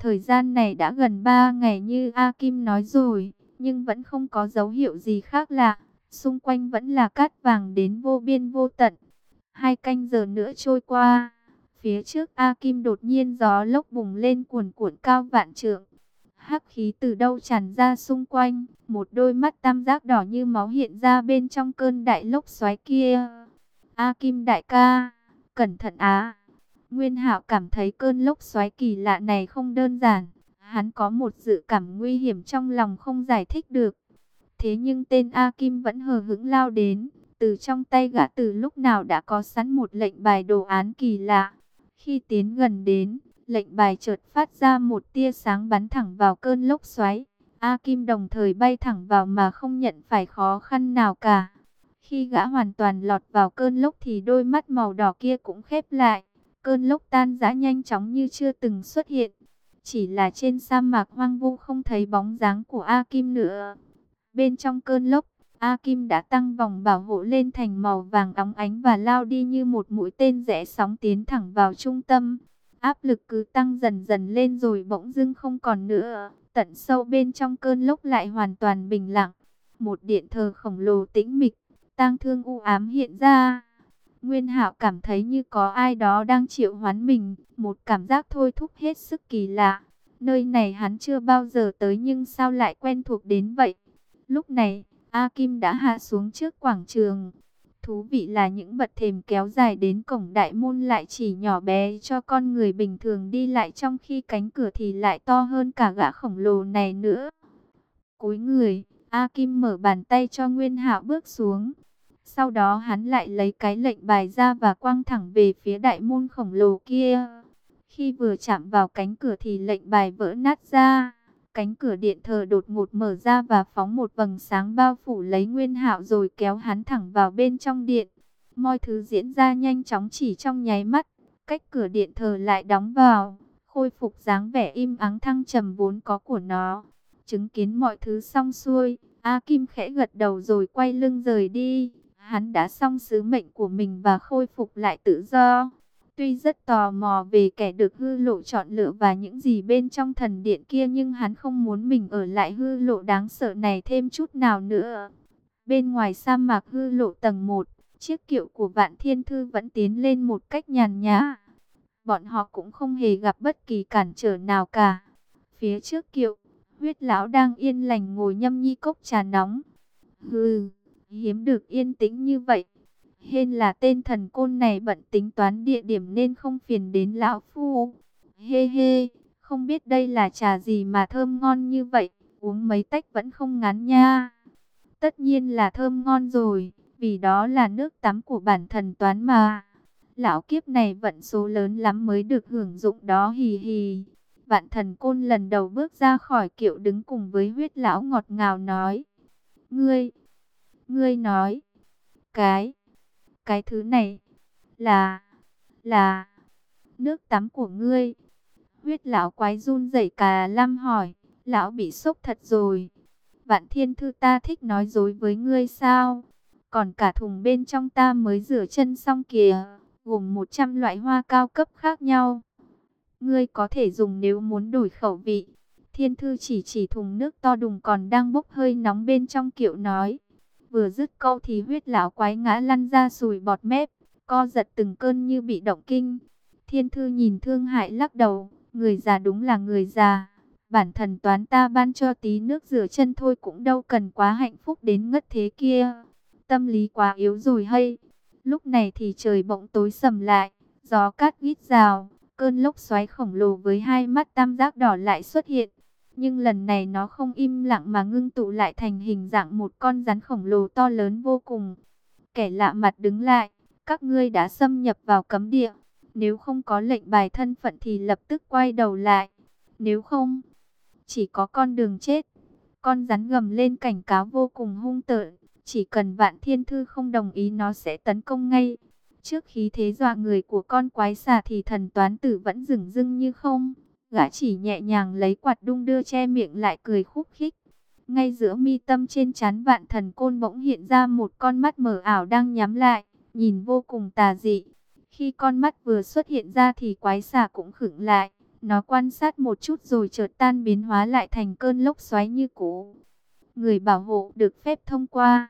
Thời gian này đã gần 3 ngày như A Kim nói rồi, nhưng vẫn không có dấu hiệu gì khác lạ. Xung quanh vẫn là cát vàng đến vô biên vô tận. Hai canh giờ nữa trôi qua, phía trước A Kim đột nhiên gió lốc bùng lên cuồn cuộn cao vạn trượng. Hắc khí từ đâu tràn ra xung quanh, một đôi mắt tam giác đỏ như máu hiện ra bên trong cơn đại lốc xoáy kia. A Kim đại ca, cẩn thận á. Nguyên Hạo cảm thấy cơn lốc xoáy kỳ lạ này không đơn giản, hắn có một dự cảm nguy hiểm trong lòng không giải thích được. Thế nhưng tên A Kim vẫn hờ hững lao đến, từ trong tay gã từ lúc nào đã có sẵn một lệnh bài đồ án kỳ lạ. Khi tiến gần đến, lệnh bài chợt phát ra một tia sáng bắn thẳng vào cơn lốc xoáy. A Kim đồng thời bay thẳng vào mà không nhận phải khó khăn nào cả. Khi gã hoàn toàn lọt vào cơn lốc thì đôi mắt màu đỏ kia cũng khép lại. Cơn lốc tan rã nhanh chóng như chưa từng xuất hiện. Chỉ là trên sa mạc hoang vu không thấy bóng dáng của A Kim nữa. Bên trong cơn lốc, A Kim đã tăng vòng bảo hộ lên thành màu vàng óng ánh và lao đi như một mũi tên rẽ sóng tiến thẳng vào trung tâm. Áp lực cứ tăng dần dần lên rồi bỗng dưng không còn nữa. Tận sâu bên trong cơn lốc lại hoàn toàn bình lặng. Một điện thờ khổng lồ tĩnh mịch, tang thương u ám hiện ra. Nguyên Hạo cảm thấy như có ai đó đang triệu hoán mình, một cảm giác thôi thúc hết sức kỳ lạ. Nơi này hắn chưa bao giờ tới nhưng sao lại quen thuộc đến vậy? Lúc này, A Kim đã hạ xuống trước quảng trường. Thú vị là những bậc thềm kéo dài đến cổng đại môn lại chỉ nhỏ bé cho con người bình thường đi lại trong khi cánh cửa thì lại to hơn cả gã khổng lồ này nữa. Cúi người, A Kim mở bàn tay cho Nguyên Hạo bước xuống. Sau đó hắn lại lấy cái lệnh bài ra và quăng thẳng về phía đại môn khổng lồ kia. Khi vừa chạm vào cánh cửa thì lệnh bài vỡ nát ra. Cánh cửa điện thờ đột ngột mở ra và phóng một vầng sáng bao phủ lấy Nguyên Hạo rồi kéo hắn thẳng vào bên trong điện. Mọi thứ diễn ra nhanh chóng chỉ trong nháy mắt. Cách cửa điện thờ lại đóng vào, khôi phục dáng vẻ im ắng thăng trầm vốn có của nó. Chứng kiến mọi thứ xong xuôi, A Kim khẽ gật đầu rồi quay lưng rời đi. Hắn đã xong sứ mệnh của mình và khôi phục lại tự do. Tuy rất tò mò về kẻ được hư lộ chọn lựa và những gì bên trong thần điện kia nhưng hắn không muốn mình ở lại hư lộ đáng sợ này thêm chút nào nữa. Bên ngoài sa mạc hư lộ tầng 1, chiếc kiệu của vạn thiên thư vẫn tiến lên một cách nhàn nhã. Bọn họ cũng không hề gặp bất kỳ cản trở nào cả. Phía trước kiệu, huyết lão đang yên lành ngồi nhâm nhi cốc trà nóng. Hừ, hiếm được yên tĩnh như vậy. Hên là tên thần côn này bận tính toán địa điểm nên không phiền đến lão phu. Hê hê, không biết đây là trà gì mà thơm ngon như vậy, uống mấy tách vẫn không ngán nha. Tất nhiên là thơm ngon rồi, vì đó là nước tắm của bản thần toán mà. Lão kiếp này vận số lớn lắm mới được hưởng dụng đó hì hì. Vạn thần côn lần đầu bước ra khỏi kiệu đứng cùng với huyết lão ngọt ngào nói. Ngươi, ngươi nói, cái cái thứ này là, là nước tắm của ngươi. Huyết lão quái run rẩy cả lăm hỏi, lão bị sốc thật rồi. Vạn thiên thư ta thích nói dối với ngươi sao? Còn cả thùng bên trong ta mới rửa chân xong kìa, gồm 100 loại hoa cao cấp khác nhau. Ngươi có thể dùng nếu muốn đổi khẩu vị. Thiên thư chỉ chỉ thùng nước to đùng còn đang bốc hơi nóng bên trong kiệu nói. Vừa dứt câu thì huyết lão quái ngã lăn ra sùi bọt mép, co giật từng cơn như bị động kinh. Thiên thư nhìn thương hại lắc đầu, người già đúng là người già. Bản thần toán ta ban cho tí nước rửa chân thôi cũng đâu cần quá hạnh phúc đến ngất thế kia. Tâm lý quá yếu rồi hay. Lúc này thì trời bỗng tối sầm lại, gió cát gít rào, cơn lốc xoáy khổng lồ với hai mắt tam giác đỏ lại xuất hiện. Nhưng lần này nó không im lặng mà ngưng tụ lại thành hình dạng một con rắn khổng lồ to lớn vô cùng. Kẻ lạ mặt đứng lại, các ngươi đã xâm nhập vào cấm địa. Nếu không có lệnh bài thân phận thì lập tức quay đầu lại. Nếu không, chỉ có con đường chết. Con rắn gầm lên cảnh cáo vô cùng hung tợn. Chỉ cần vạn thiên thư không đồng ý nó sẽ tấn công ngay. Trước khí thế dọa người của con quái xà thì thần toán tử vẫn dừng dưng như không. Gã chỉ nhẹ nhàng lấy quạt đung đưa che miệng lại cười khúc khích. Ngay giữa mi tâm trên chán vạn thần côn bỗng hiện ra một con mắt mở ảo đang nhắm lại, nhìn vô cùng tà dị. Khi con mắt vừa xuất hiện ra thì quái xà cũng khựng lại, Nó quan sát một chút rồi chợt tan biến hóa lại thành cơn lốc xoáy như cũ. Người bảo hộ được phép thông qua.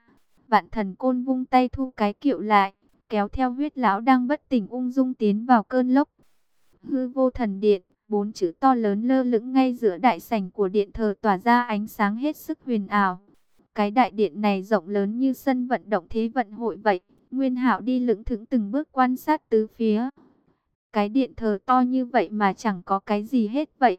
Vạn thần côn vung tay thu cái kiệu lại, kéo theo huyết lão đang bất tỉnh ung dung tiến vào cơn lốc. Hư vô thần điện, bốn chữ to lớn lơ lửng ngay giữa đại sảnh của điện thờ tỏa ra ánh sáng hết sức huyền ảo. Cái đại điện này rộng lớn như sân vận động thế vận hội vậy. Nguyên Hạo đi lững thững từng bước quan sát tứ phía. Cái điện thờ to như vậy mà chẳng có cái gì hết vậy.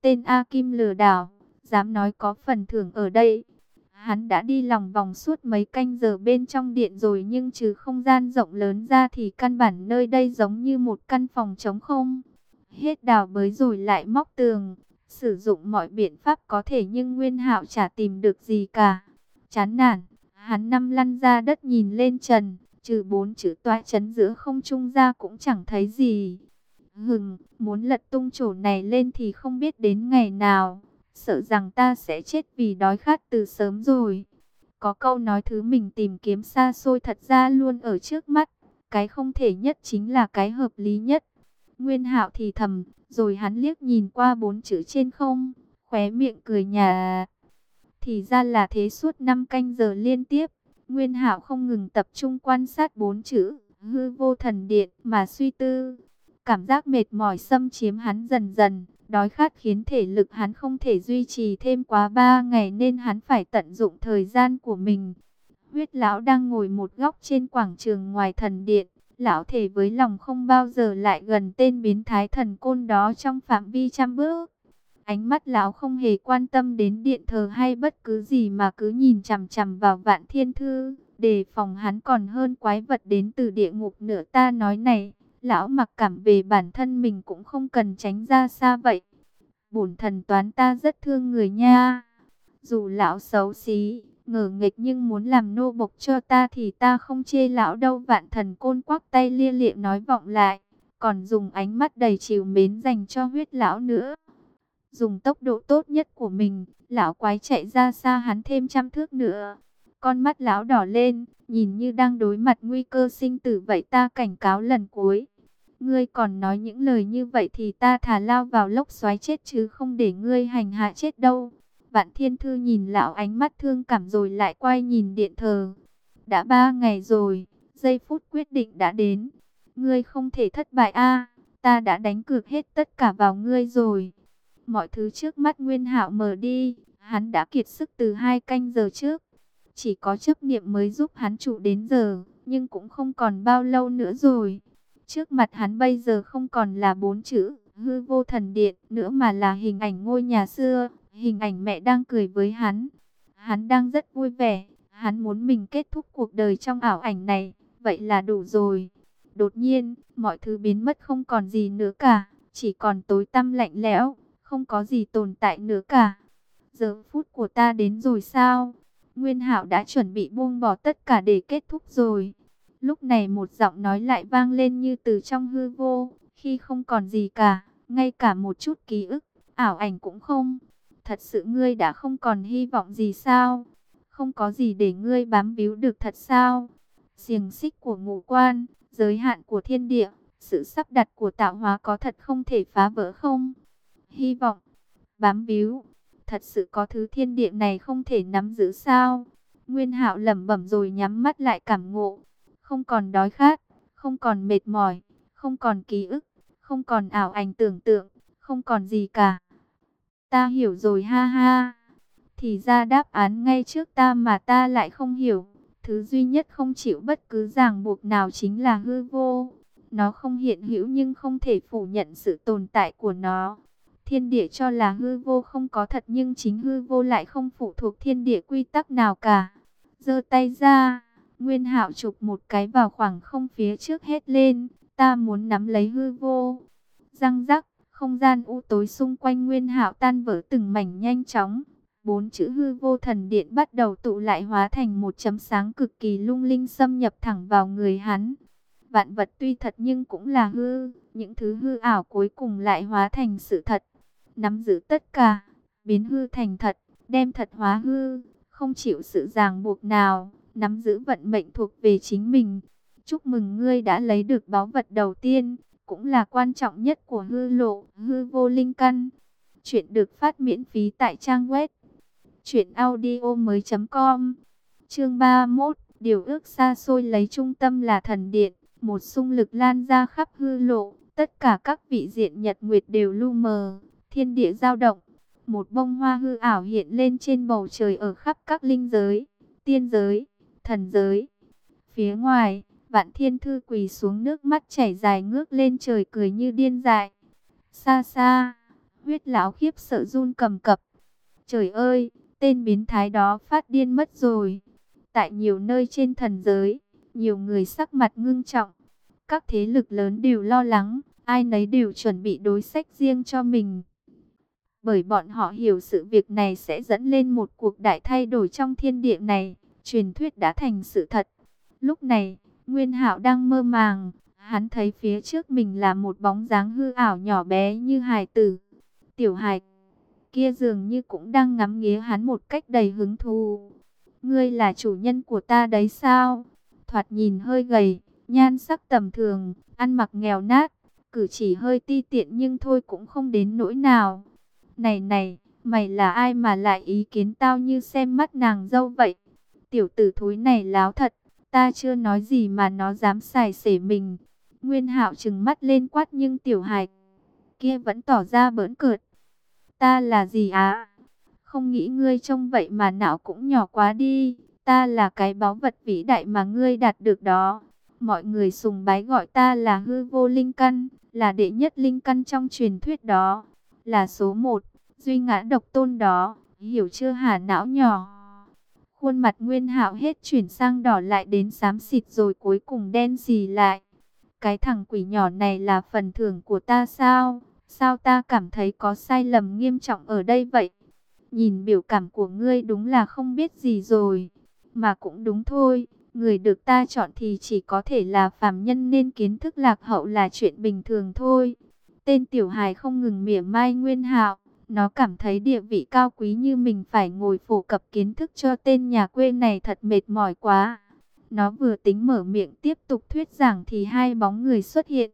Tên A Kim lừa đảo, dám nói có phần thưởng ở đây. Hắn đã đi lòng vòng suốt mấy canh giờ bên trong điện rồi nhưng trừ không gian rộng lớn ra thì căn bản nơi đây giống như một căn phòng trống không. Hết đào bới rồi lại móc tường, sử dụng mọi biện pháp có thể nhưng Nguyên Hạo chả tìm được gì cả. Chán nản, hắn năm lăn ra đất nhìn lên trần, trừ bốn chữ toa chấn giữa không trung ra cũng chẳng thấy gì. Hừng, muốn lật tung chỗ này lên thì không biết đến ngày nào, sợ rằng ta sẽ chết vì đói khát từ sớm rồi. Có câu nói thứ mình tìm kiếm xa xôi thật ra luôn ở trước mắt, cái không thể nhất chính là cái hợp lý nhất. Nguyên hạo thì thầm, rồi hắn liếc nhìn qua bốn chữ trên không, khóe miệng cười nhà. Thì ra là thế suốt năm canh giờ liên tiếp, Nguyên Hạo không ngừng tập trung quan sát bốn chữ hư vô thần điện mà suy tư. Cảm giác mệt mỏi xâm chiếm hắn dần dần, đói khát khiến thể lực hắn không thể duy trì thêm quá ba ngày nên hắn phải tận dụng thời gian của mình. Huyết lão đang ngồi một góc trên quảng trường ngoài thần điện, lão thể với lòng không bao giờ lại gần tên biến thái thần côn đó trong phạm vi trăm bước. Ánh mắt lão không hề quan tâm đến điện thờ hay bất cứ gì mà cứ nhìn chằm chằm vào vạn thiên thư. Đề phòng hắn còn hơn quái vật đến từ địa ngục nữa ta nói này. Lão mặc cảm về bản thân mình cũng không cần tránh ra xa vậy. Bổn thần toán ta rất thương người nha. Dù lão xấu xí, ngờ nghịch nhưng muốn làm nô bộc cho ta thì ta không chê lão đâu. Vạn thần côn quắc tay lia lịa nói vọng lại. Còn dùng ánh mắt đầy chiều mến dành cho huyết lão nữa. Dùng tốc độ tốt nhất của mình, lão quái chạy ra xa hắn thêm trăm thước nữa. Con mắt lão đỏ lên, nhìn như đang đối mặt nguy cơ sinh tử vậy ta cảnh cáo lần cuối. Ngươi còn nói những lời như vậy thì ta thả lao vào lốc xoáy chết chứ không để ngươi hành hạ chết đâu. Vạn Thiên Thư nhìn lão ánh mắt thương cảm rồi lại quay nhìn điện thờ. Đã ba ngày rồi, giây phút quyết định đã đến. Ngươi không thể thất bại a ta đã đánh cược hết tất cả vào ngươi rồi. Mọi thứ trước mắt Nguyên Hạo mờ đi, hắn đã kiệt sức từ hai canh giờ trước. Chỉ có chấp niệm mới giúp hắn trụ đến giờ, nhưng cũng không còn bao lâu nữa rồi. Trước mặt hắn bây giờ không còn là bốn chữ hư vô thần điện nữa mà là hình ảnh ngôi nhà xưa, hình ảnh mẹ đang cười với hắn. Hắn đang rất vui vẻ, hắn muốn mình kết thúc cuộc đời trong ảo ảnh này, vậy là đủ rồi. Đột nhiên, mọi thứ biến mất không còn gì nữa cả, chỉ còn tối tăm lạnh lẽo không có gì tồn tại nữa cả. Giờ phút của ta đến rồi sao? Nguyên Hạo đã chuẩn bị buông bỏ tất cả để kết thúc rồi. Lúc này một giọng nói lại vang lên như từ trong hư vô, khi không còn gì cả, ngay cả một chút ký ức, ảo ảnh cũng không. Thật sự ngươi đã không còn hy vọng gì sao? Không có gì để ngươi bám víu được thật sao? Xiềng xích của ngũ quan, giới hạn của thiên địa, sự sắp đặt của tạo hóa có thật không thể phá vỡ không? hy vọng, bám víu. Thật sự có thứ thiên địa này không thể nắm giữ sao? Nguyên Hạo lẩm bẩm rồi nhắm mắt lại cảm ngộ, không còn đói khát, không còn mệt mỏi, không còn ký ức, không còn ảo ảnh tưởng tượng, không còn gì cả. Ta hiểu rồi ha ha. Thì ra đáp án ngay trước ta mà ta lại không hiểu. Thứ duy nhất không chịu bất cứ ràng buộc nào chính là hư vô. Nó không hiện hữu nhưng không thể phủ nhận sự tồn tại của nó. Thiên địa cho là hư vô không có thật nhưng chính hư vô lại không phụ thuộc thiên địa quy tắc nào cả. giơ tay ra, Nguyên Hạo chụp một cái vào khoảng không phía trước hết lên, ta muốn nắm lấy hư vô. Răng rắc, không gian u tối xung quanh Nguyên Hạo tan vỡ từng mảnh nhanh chóng. Bốn chữ hư vô thần điện bắt đầu tụ lại hóa thành một chấm sáng cực kỳ lung linh xâm nhập thẳng vào người hắn. Vạn vật tuy thật nhưng cũng là hư, những thứ hư ảo cuối cùng lại hóa thành sự thật nắm giữ tất cả, biến hư thành thật, đem thật hóa hư, không chịu sự ràng buộc nào, nắm giữ vận mệnh thuộc về chính mình. Chúc mừng ngươi đã lấy được báu vật đầu tiên, cũng là quan trọng nhất của hư lộ, hư vô linh căn. Chuyện được phát miễn phí tại trang web truyệnaudiomoi.com. Chương 31, điều ước xa xôi lấy trung tâm là thần điện, một xung lực lan ra khắp hư lộ, tất cả các vị diện nhật nguyệt đều lu mờ, thiên địa dao động. Một bông hoa hư ảo hiện lên trên bầu trời ở khắp các linh giới, tiên giới, thần giới. Phía ngoài, Vạn Thiên Thư quỳ xuống nước mắt chảy dài ngước lên trời cười như điên dại. Xa xa, huyết lão khiếp sợ run cầm cập. Trời ơi, tên biến thái đó phát điên mất rồi. Tại nhiều nơi trên thần giới, nhiều người sắc mặt ngưng trọng. Các thế lực lớn đều lo lắng, ai nấy đều chuẩn bị đối sách riêng cho mình. Bởi bọn họ hiểu sự việc này sẽ dẫn lên một cuộc đại thay đổi trong thiên địa này, truyền thuyết đã thành sự thật. Lúc này, Nguyên Hạo đang mơ màng, hắn thấy phía trước mình là một bóng dáng hư ảo nhỏ bé như hài tử. Tiểu hài kia dường như cũng đang ngắm nghía hắn một cách đầy hứng thú. Ngươi là chủ nhân của ta đấy sao? Thoạt nhìn hơi gầy, nhan sắc tầm thường, ăn mặc nghèo nát, cử chỉ hơi ti tiện nhưng thôi cũng không đến nỗi nào. Này này, mày là ai mà lại ý kiến tao như xem mắt nàng dâu vậy? Tiểu tử thối này láo thật, ta chưa nói gì mà nó dám xài xể mình. Nguyên hạo trừng mắt lên quát nhưng tiểu hài kia vẫn tỏ ra bỡn cợt. Ta là gì á? Không nghĩ ngươi trông vậy mà não cũng nhỏ quá đi. Ta là cái báu vật vĩ đại mà ngươi đạt được đó. Mọi người sùng bái gọi ta là hư vô linh căn, là đệ nhất linh căn trong truyền thuyết đó. Là số một, duy ngã độc tôn đó, hiểu chưa hả não nhỏ. Khuôn mặt Nguyên Hạo hết chuyển sang đỏ lại đến xám xịt rồi cuối cùng đen xì lại. Cái thằng quỷ nhỏ này là phần thưởng của ta sao? Sao ta cảm thấy có sai lầm nghiêm trọng ở đây vậy? Nhìn biểu cảm của ngươi đúng là không biết gì rồi. Mà cũng đúng thôi, người được ta chọn thì chỉ có thể là phàm nhân nên kiến thức lạc hậu là chuyện bình thường thôi. Tên tiểu hài không ngừng mỉa mai Nguyên Hạo. Nó cảm thấy địa vị cao quý như mình phải ngồi phổ cập kiến thức cho tên nhà quê này thật mệt mỏi quá. Nó vừa tính mở miệng tiếp tục thuyết giảng thì hai bóng người xuất hiện.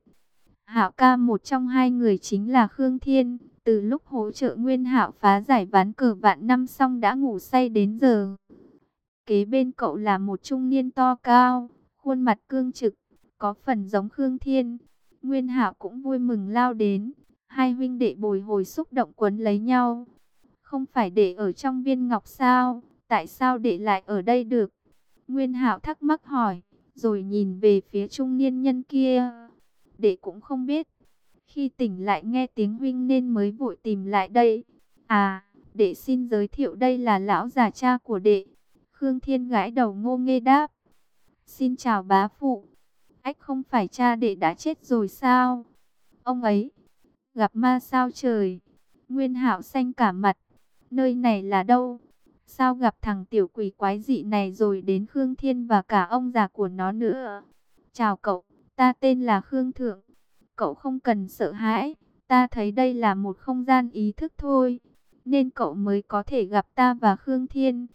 Hạo ca một trong hai người chính là Khương Thiên. Từ lúc hỗ trợ Nguyên Hạo phá giải ván cờ vạn năm xong đã ngủ say đến giờ. Kế bên cậu là một trung niên to cao, khuôn mặt cương trực, có phần giống Khương Thiên. Nguyên Hạo cũng vui mừng lao đến, Hai huynh đệ bồi hồi xúc động quấn lấy nhau. Không phải để ở trong viên ngọc sao? Tại sao để lại ở đây được? Nguyên Hạo thắc mắc hỏi, rồi nhìn về phía trung niên nhân kia. Đệ cũng không biết. Khi tỉnh lại nghe tiếng huynh nên mới vội tìm lại đây. À, đệ xin giới thiệu đây là lão già cha của đệ. Khương Thiên gãi đầu ngô nghê đáp. Xin chào bá phụ. Ách không phải cha đệ đã chết rồi sao? Ông ấy, Gặp ma sao trời? Nguyên hạo xanh cả mặt. Nơi này là đâu? Sao gặp thằng tiểu quỷ quái dị này rồi đến Khương Thiên và cả ông già của nó nữa? Chào cậu, ta tên là Khương Thượng. Cậu không cần sợ hãi, ta thấy đây là một không gian ý thức thôi. Nên cậu mới có thể gặp ta và Khương Thiên.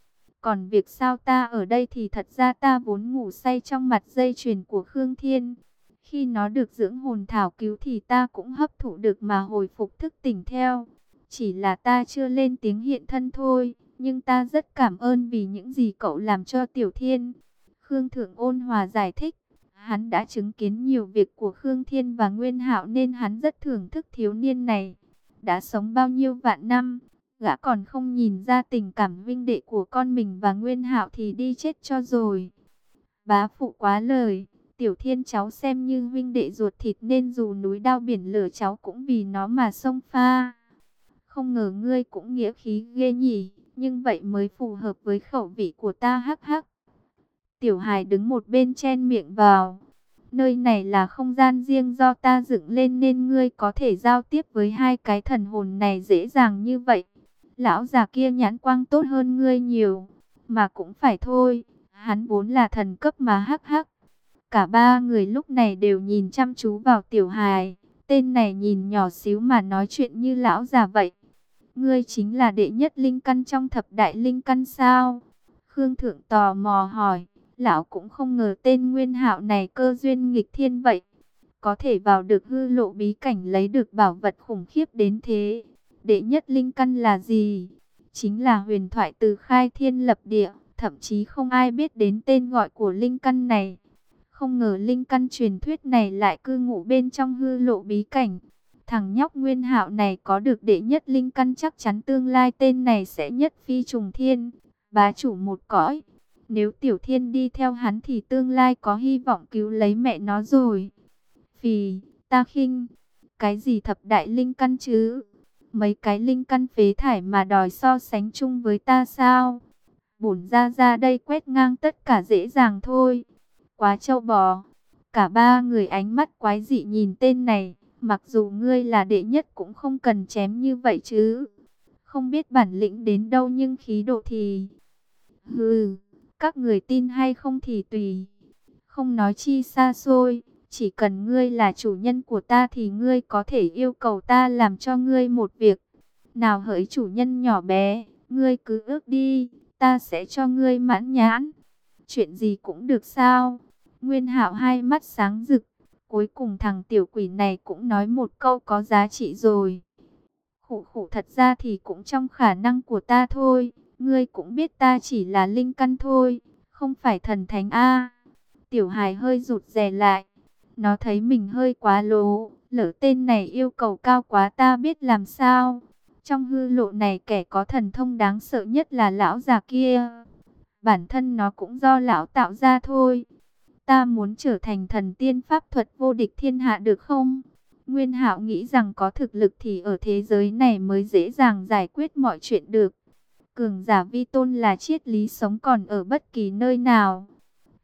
Còn việc sao ta ở đây thì thật ra ta vốn ngủ say trong mặt dây chuyền của Khương Thiên. Khi nó được dưỡng hồn thảo cứu thì ta cũng hấp thụ được mà hồi phục thức tỉnh theo. Chỉ là ta chưa lên tiếng hiện thân thôi, nhưng ta rất cảm ơn vì những gì cậu làm cho Tiểu Thiên. Khương Thượng ôn hòa giải thích, hắn đã chứng kiến nhiều việc của Khương Thiên và Nguyên Hạo nên hắn rất thưởng thức thiếu niên này. Đã sống bao nhiêu vạn năm, gã còn không nhìn ra tình cảm vinh đệ của con mình và Nguyên Hạo thì đi chết cho rồi. Bá phụ quá lời. Tiểu Thiên cháu xem như huynh đệ ruột thịt nên dù núi đao biển lửa cháu cũng vì nó mà sông pha. Không ngờ ngươi cũng nghĩa khí ghê nhỉ, nhưng vậy mới phù hợp với khẩu vị của ta hắc hắc. Tiểu Hải đứng một bên chen miệng vào. Nơi này là không gian riêng do ta dựng lên nên ngươi có thể giao tiếp với hai cái thần hồn này dễ dàng như vậy. Lão già kia nhãn quang tốt hơn ngươi nhiều, mà cũng phải thôi, hắn vốn là thần cấp mà hắc hắc. Cả ba người lúc này đều nhìn chăm chú vào tiểu hài. Tên này nhìn nhỏ xíu mà nói chuyện như lão già vậy. Ngươi chính là đệ nhất linh căn trong thập đại linh căn sao? Khương Thượng tò mò hỏi. Lão cũng không ngờ tên nguyên hạo này cơ duyên nghịch thiên vậy. có thể vào được hư lộ bí cảnh lấy được bảo vật khủng khiếp đến thế. Đệ nhất linh căn là gì? Chính là huyền thoại từ khai thiên lập địa, thậm chí không ai biết đến tên gọi của linh căn này. Không ngờ linh căn truyền thuyết này lại cư ngụ bên trong hư lộ bí cảnh. Thằng nhóc nguyên hạo này có được đệ nhất linh căn chắc chắn tương lai tên này sẽ nhất phi trùng thiên, bá chủ một cõi. Nếu tiểu thiên đi theo hắn thì tương lai có hy vọng cứu lấy mẹ nó rồi. Phì, ta khinh, cái gì thập đại linh căn chứ? Mấy cái linh căn phế thải mà đòi so sánh chung với ta sao? Bổn ra ra đây quét ngang tất cả dễ dàng thôi. Quá trâu bò. Cả ba người ánh mắt quái dị nhìn tên này. Mặc dù ngươi là đệ nhất cũng không cần chém như vậy chứ. Không biết bản lĩnh đến đâu nhưng khí độ thì... Hừ, các người tin hay không thì tùy. Không nói chi xa xôi. Chỉ cần ngươi là chủ nhân của ta thì ngươi có thể yêu cầu ta làm cho ngươi một việc. Nào hỡi chủ nhân nhỏ bé, ngươi cứ ước đi, ta sẽ cho ngươi mãn nhãn. Chuyện gì cũng được sao? Nguyên hạo hai mắt sáng rực. Cuối cùng thằng tiểu quỷ này cũng nói một câu có giá trị rồi. Khủ khủ thật ra thì cũng trong khả năng của ta thôi. Ngươi cũng biết ta chỉ là linh căn thôi, không phải thần thánh A. Tiểu hài hơi rụt rè lại. Nó thấy mình hơi quá lố, lỡ tên này yêu cầu cao quá ta biết làm sao. Trong hư lộ này kẻ có thần thông đáng sợ nhất là lão già kia. Bản thân nó cũng do lão tạo ra thôi. Ta muốn trở thành thần tiên pháp thuật vô địch thiên hạ được không? Nguyên Hạo nghĩ rằng có thực lực thì ở thế giới này mới dễ dàng giải quyết mọi chuyện được. Cường giả vi tôn là triết lý sống còn ở bất kỳ nơi nào.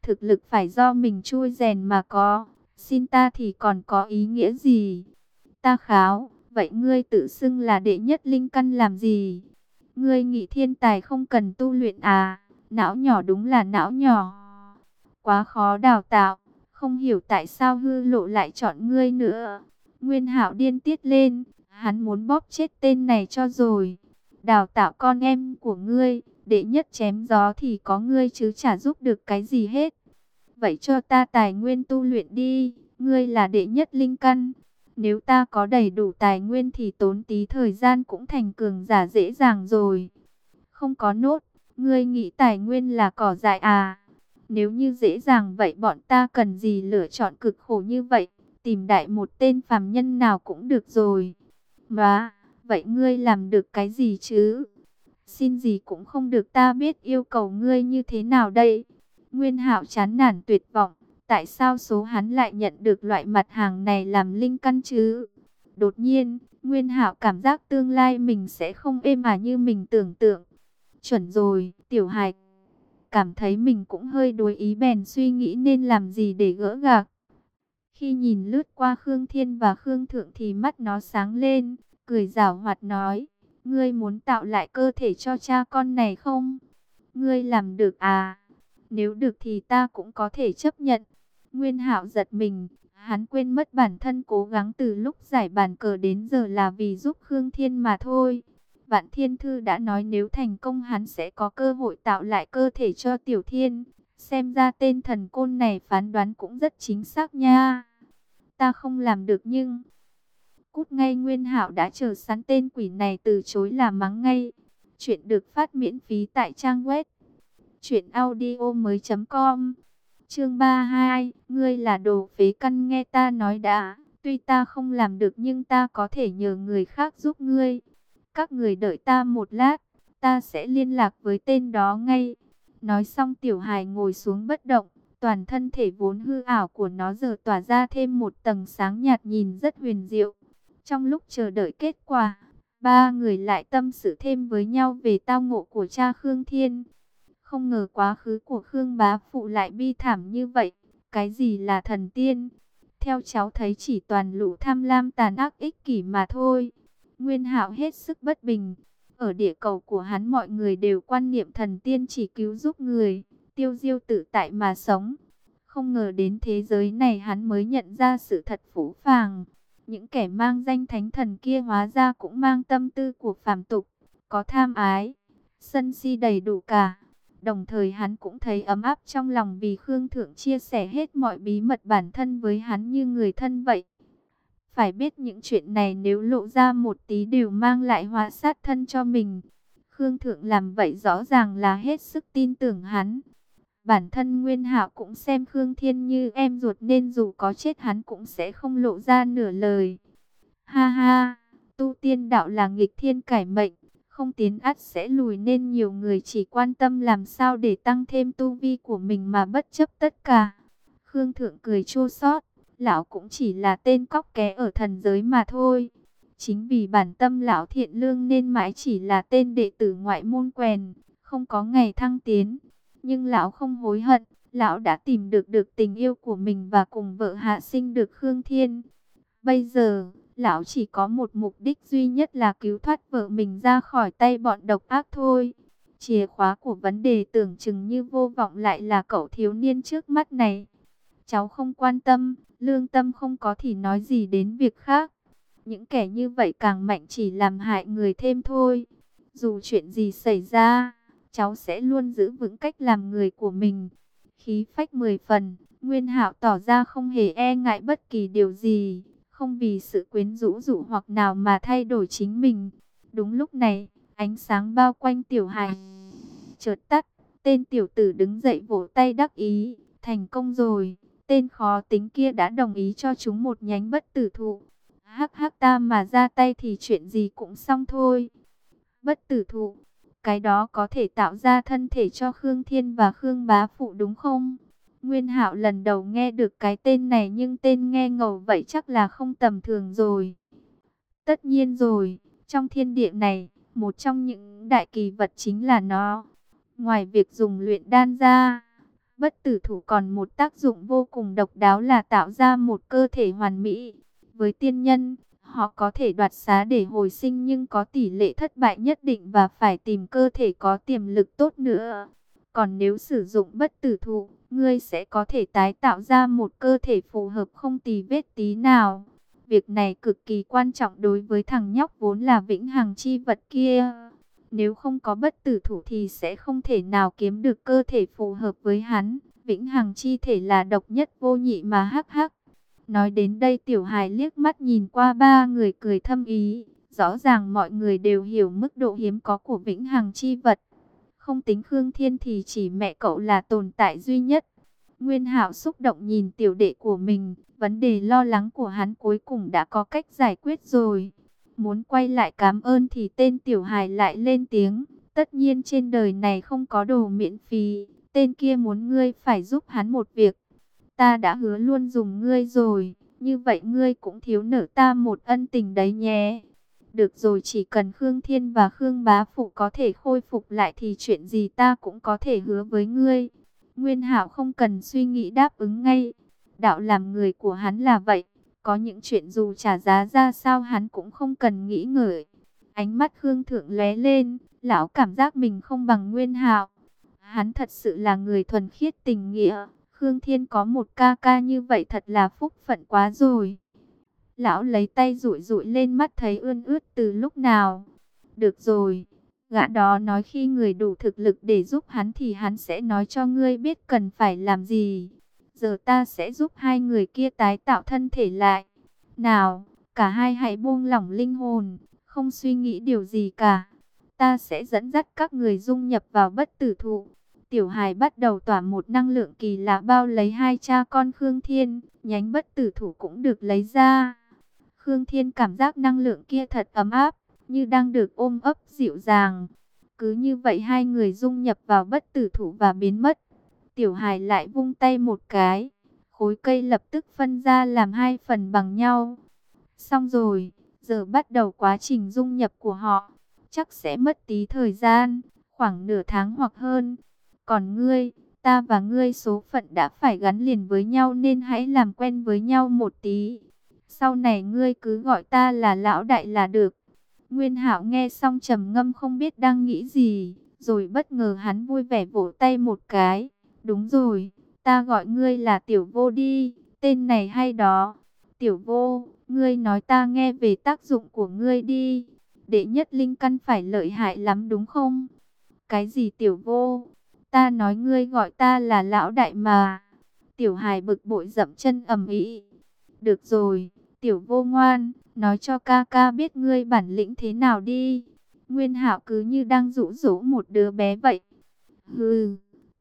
Thực lực phải do mình chui rèn mà có. Xin ta thì còn có ý nghĩa gì? Ta kháo, vậy ngươi tự xưng là đệ nhất linh căn làm gì? Ngươi nghĩ thiên tài không cần tu luyện à? Não nhỏ đúng là não nhỏ. Quá khó đào tạo, không hiểu tại sao hư lộ lại chọn ngươi nữa. Nguyên hạo điên tiết lên, hắn muốn bóp chết tên này cho rồi. Đào tạo con em của ngươi, đệ nhất chém gió thì có ngươi chứ chả giúp được cái gì hết. Vậy cho ta tài nguyên tu luyện đi, ngươi là đệ nhất linh căn. Nếu ta có đầy đủ tài nguyên thì tốn tí thời gian cũng thành cường giả dễ dàng rồi. Không có nốt, ngươi nghĩ tài nguyên là cỏ dại à? Nếu như dễ dàng vậy bọn ta cần gì lựa chọn cực khổ như vậy? Tìm đại một tên phàm nhân nào cũng được rồi. Mà, vậy ngươi làm được cái gì chứ? Xin gì cũng không được ta biết yêu cầu ngươi như thế nào đây? Nguyên hạo chán nản tuyệt vọng. Tại sao số hắn lại nhận được loại mặt hàng này làm linh căn chứ? Đột nhiên, Nguyên hạo cảm giác tương lai mình sẽ không êm à như mình tưởng tượng. Chuẩn rồi, tiểu hạch Cảm thấy mình cũng hơi đối ý bèn suy nghĩ nên làm gì để gỡ gạc. Khi nhìn lướt qua Khương Thiên và Khương Thượng thì mắt nó sáng lên, cười rảo hoạt nói, ngươi muốn tạo lại cơ thể cho cha con này không? Ngươi làm được à? Nếu được thì ta cũng có thể chấp nhận. Nguyên Hạo giật mình, hắn quên mất bản thân cố gắng từ lúc giải bàn cờ đến giờ là vì giúp Khương Thiên mà thôi. Vạn Thiên Thư đã nói nếu thành công hắn sẽ có cơ hội tạo lại cơ thể cho Tiểu Thiên. Xem ra tên thần côn này phán đoán cũng rất chính xác nha. Ta không làm được nhưng... Cút ngay Nguyên Hạo đã chờ sẵn tên quỷ này từ chối là mắng ngay. Chuyện được phát miễn phí tại trang web Chuyện audio mới com Chương 32 Ngươi là đồ phế căn nghe ta nói đã Tuy ta không làm được nhưng ta có thể nhờ người khác giúp ngươi các người đợi ta một lát, Ta sẽ liên lạc với tên đó ngay Nói xong tiểu hài ngồi xuống bất động, Toàn thân thể vốn hư ảo của nó giờ tỏa ra thêm một tầng sáng nhạt nhìn rất huyền diệu Trong lúc chờ đợi kết quả, Ba người lại tâm sự thêm với nhau về tao ngộ của cha Khương Thiên không ngờ quá khứ của Khương Bá Phụ lại bi thảm như vậy. Cái gì là thần tiên? Theo cháu thấy chỉ toàn lũ tham lam tàn ác ích kỷ mà thôi. Nguyên hạo hết sức bất bình. Ở địa cầu của hắn mọi người đều quan niệm thần tiên chỉ cứu giúp người, tiêu diêu tự tại mà sống. Không ngờ đến thế giới này hắn mới nhận ra sự thật phũ phàng. Những kẻ mang danh thánh thần kia hóa ra cũng mang tâm tư của phàm tục, có tham ái, sân si đầy đủ cả. Đồng thời hắn cũng thấy ấm áp trong lòng vì Khương Thượng chia sẻ hết mọi bí mật bản thân với hắn như người thân vậy. Phải biết những chuyện này nếu lộ ra một tí đều mang lại hóa sát thân cho mình. Khương Thượng làm vậy rõ ràng là hết sức tin tưởng hắn. Bản thân Nguyên Hạo cũng xem Khương Thiên như em ruột nên dù có chết hắn cũng sẽ không lộ ra nửa lời. Ha ha, tu tiên đạo là nghịch thiên cải mệnh, không tiến ắt sẽ lùi nên nhiều người chỉ quan tâm làm sao để tăng thêm tu vi của mình mà bất chấp tất cả. Khương Thượng cười chua xót, lão cũng chỉ là tên cóc ké ở thần giới mà thôi. Chính vì bản tâm lão thiện lương nên mãi chỉ là tên đệ tử ngoại môn quèn, không có ngày thăng tiến. Nhưng lão không hối hận, lão đã tìm được được tình yêu của mình và cùng vợ hạ sinh được Khương Thiên. Bây giờ, lão chỉ có một mục đích duy nhất là cứu thoát vợ mình ra khỏi tay bọn độc ác thôi. Chìa khóa của vấn đề tưởng chừng như vô vọng lại là cậu thiếu niên trước mắt này. Cháu không quan tâm, lương tâm không có thì nói gì đến việc khác. Những kẻ như vậy càng mạnh chỉ làm hại người thêm thôi. Dù chuyện gì xảy ra, cháu sẽ luôn giữ vững cách làm người của mình. Khí phách mười phần, Nguyên Hạo tỏ ra không hề e ngại bất kỳ điều gì, không vì sự quyến rũ dụ hoặc nào mà thay đổi chính mình. Đúng lúc này, ánh sáng bao quanh tiểu hài chợt tắt, tên tiểu tử đứng dậy vỗ tay đắc ý, thành công rồi, tên khó tính kia đã đồng ý cho chúng một nhánh bất tử thụ. Hắc hắc ta mà ra tay thì chuyện gì cũng xong thôi. Bất tử thụ, cái đó có thể tạo ra thân thể cho Khương Thiên và Khương Bá Phụ đúng không? Nguyên Hạo lần đầu nghe được cái tên này nhưng tên nghe ngầu vậy chắc là không tầm thường rồi. Tất nhiên rồi, trong thiên địa này, một trong những đại kỳ vật chính là nó. Ngoài việc dùng luyện đan ra, bất tử thủ còn một tác dụng vô cùng độc đáo là tạo ra một cơ thể hoàn mỹ. Với tiên nhân, họ có thể đoạt xá để hồi sinh nhưng có tỷ lệ thất bại nhất định và phải tìm cơ thể có tiềm lực tốt nữa. Còn nếu sử dụng bất tử thụ, ngươi sẽ có thể tái tạo ra một cơ thể phù hợp không tì vết tí nào. Việc này cực kỳ quan trọng đối với thằng nhóc vốn là vĩnh hằng chi vật kia. Nếu không có bất tử thủ thì sẽ không thể nào kiếm được cơ thể phù hợp với hắn. Vĩnh hằng chi thể là độc nhất vô nhị mà hắc hắc. Nói đến đây tiểu hài liếc mắt nhìn qua ba người cười thâm ý. Rõ ràng mọi người đều hiểu mức độ hiếm có của vĩnh hằng chi vật. Không tính Khương Thiên thì chỉ mẹ cậu là tồn tại duy nhất. Nguyên Hạo xúc động nhìn tiểu đệ của mình, vấn đề lo lắng của hắn cuối cùng đã có cách giải quyết rồi. Muốn quay lại cảm ơn thì tên tiểu hài lại lên tiếng, tất nhiên trên đời này không có đồ miễn phí, tên kia muốn ngươi phải giúp hắn một việc. Ta đã hứa luôn dùng ngươi rồi, như vậy ngươi cũng thiếu nợ ta một ân tình đấy nhé. Được rồi chỉ cần Khương Thiên và Khương Bá Phụ có thể khôi phục lại thì chuyện gì ta cũng có thể hứa với ngươi. Nguyên Hạo không cần suy nghĩ đáp ứng ngay. Đạo làm người của hắn là vậy. Có những chuyện dù trả giá ra sao hắn cũng không cần nghĩ ngợi. Ánh mắt Khương Thượng lóe lên, lão cảm giác mình không bằng Nguyên Hạo. Hắn thật sự là người thuần khiết tình nghĩa. Khương Thiên có một ca ca như vậy thật là phúc phận quá rồi. Lão lấy tay rụi rụi lên mắt thấy ươn ướt từ lúc nào. Được rồi, gã đó nói khi người đủ thực lực để giúp hắn thì hắn sẽ nói cho ngươi biết cần phải làm gì. Giờ ta sẽ giúp hai người kia tái tạo thân thể lại. Nào, cả hai hãy buông lỏng linh hồn, không suy nghĩ điều gì cả. Ta sẽ dẫn dắt các người dung nhập vào bất tử thụ. Tiểu hài bắt đầu tỏa một năng lượng kỳ lạ bao lấy hai cha con Khương Thiên, nhánh bất tử thủ cũng được lấy ra. Khương Thiên cảm giác năng lượng kia thật ấm áp, như đang được ôm ấp dịu dàng. Cứ như vậy hai người dung nhập vào bất tử thủ và biến mất. Tiểu hài lại vung tay một cái, khối cây lập tức phân ra làm hai phần bằng nhau. Xong rồi, giờ bắt đầu quá trình dung nhập của họ. Chắc sẽ mất tí thời gian, khoảng nửa tháng hoặc hơn. Còn ngươi, ta và ngươi số phận đã phải gắn liền với nhau nên hãy làm quen với nhau một tí. Sau này ngươi cứ gọi ta là lão đại là được. Nguyên Hạo nghe xong trầm ngâm không biết đang nghĩ gì, rồi bất ngờ hắn vui vẻ vỗ tay một cái. Đúng rồi, ta gọi ngươi là Tiểu Vô đi, tên này hay đó. Tiểu Vô, ngươi nói ta nghe về tác dụng của ngươi đi. Đệ nhất linh căn phải lợi hại lắm đúng không? Cái gì Tiểu Vô? Ta nói ngươi gọi ta là lão đại mà. Tiểu hài bực bội dậm chân ầm ĩ. Được rồi, tiểu vô ngoan, nói cho ca ca biết ngươi bản lĩnh thế nào đi. Nguyên hạo cứ như đang dụ dỗ một đứa bé vậy. Hừ,